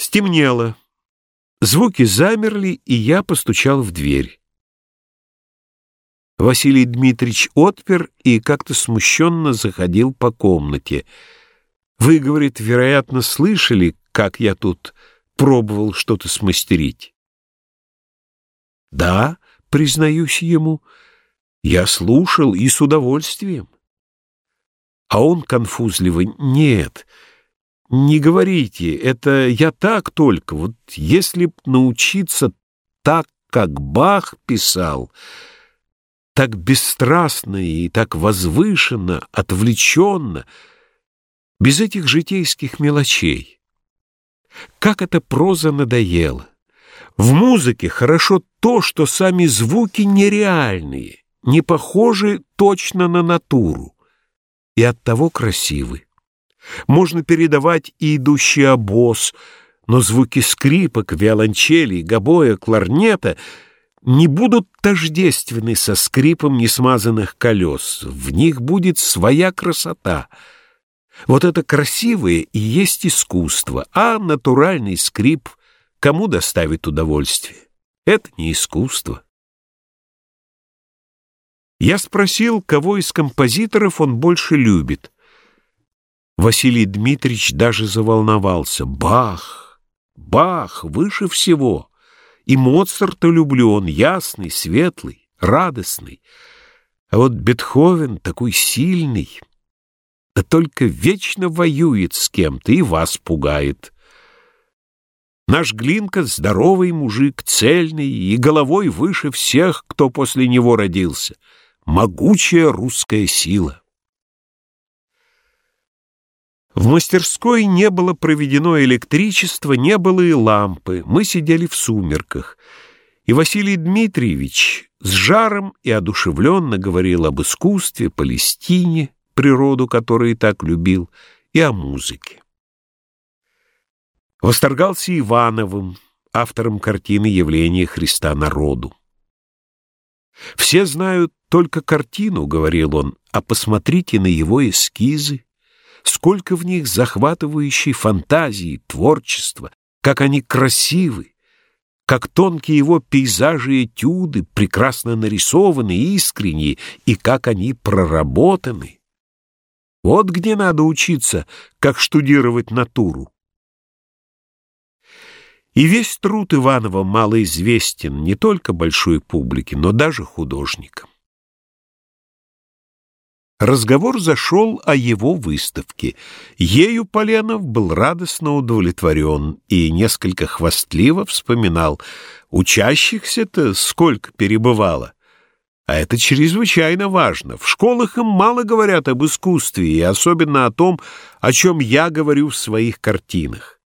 Стемнело. Звуки замерли, и я постучал в дверь. Василий Дмитриевич отпер и как-то смущенно заходил по комнате. Вы, говорит, вероятно, слышали, как я тут пробовал что-то смастерить? Да, признаюсь ему, я слушал и с удовольствием. А он конфузливо, нет, не говорите, это я так только, вот если б научиться так, как Бах писал, так бесстрастно и так возвышенно, отвлеченно, без этих житейских мелочей. Как эта проза надоела! В музыке хорошо то, что сами звуки нереальные, не похожи точно на натуру, и оттого красивы. Можно передавать и идущий обоз, но звуки скрипок, виолончелей, гобоя, кларнета не будут тождественны со скрипом несмазанных колес. В них будет своя красота. Вот это красивое и есть искусство, а натуральный скрип кому доставит удовольствие? Это не искусство. Я спросил, кого из композиторов он больше любит. Василий Дмитриевич даже заволновался. Бах! Бах! Выше всего! И Моцарта люблю, он ясный, светлый, радостный. А вот Бетховен такой сильный, да только вечно воюет с кем-то и вас пугает. Наш Глинка — здоровый мужик, цельный и головой выше всех, кто после него родился. Могучая русская сила. В мастерской не было проведено электричество, не было и лампы. Мы сидели в сумерках. И Василий Дмитриевич с жаром и одушевленно говорил об искусстве, Палестине, природу, которую так любил, и о музыке. Восторгался Ивановым, автором картины «Явление Христа народу». «Все знают только картину», — говорил он, — «а посмотрите на его эскизы, сколько в них захватывающей фантазии, творчества, как они красивы, как тонкие его пейзажи и этюды прекрасно нарисованы, искренние, и как они проработаны. Вот где надо учиться, как штудировать натуру. И весь труд Иванова малоизвестен не только большой публике, но даже художникам. Разговор зашел о его выставке. Ею Поленов был радостно удовлетворен и несколько хвастливо вспоминал. Учащихся-то сколько перебывало. А это чрезвычайно важно. В школах им мало говорят об искусстве, и особенно о том, о чем я говорю в своих картинах.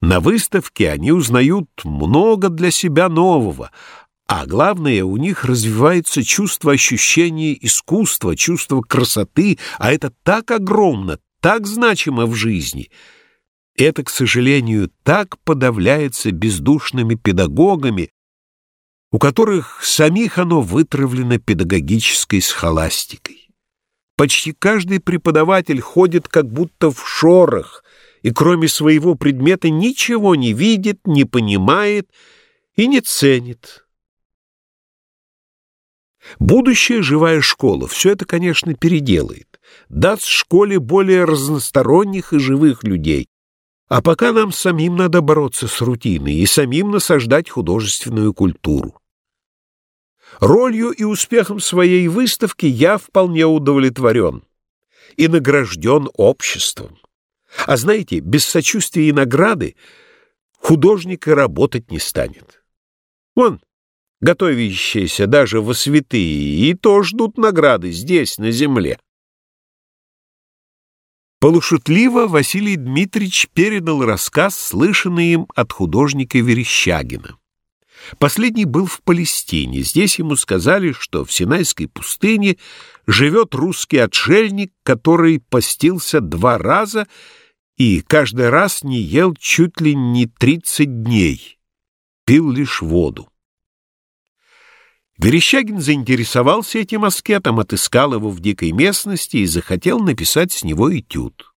На выставке они узнают много для себя нового, а главное, у них развивается чувство ощущения искусства, чувство красоты, а это так огромно, так значимо в жизни. Это, к сожалению, так подавляется бездушными педагогами, у которых самих оно вытравлено педагогической схоластикой. Почти каждый преподаватель ходит как будто в шорах и кроме своего предмета ничего не видит, не понимает и не ценит. Будущая живая школа все это, конечно, переделает, даст школе более разносторонних и живых людей. А пока нам самим надо бороться с рутиной и самим насаждать художественную культуру. Ролью и успехом своей выставки я вполне удовлетворен и награжден обществом. А знаете, без сочувствия и награды художник и работать не станет. Вон, готовящиеся даже во святые, и то ждут награды здесь, на земле. Полушутливо Василий Дмитриевич передал рассказ, слышанный им от художника Верещагина. Последний был в Палестине. Здесь ему сказали, что в Синайской пустыне живет русский отшельник, который постился два раза и каждый раз не ел чуть ли не тридцать дней, пил лишь воду. Верещагин заинтересовался этим аскетом, отыскал его в дикой местности и захотел написать с него этюд.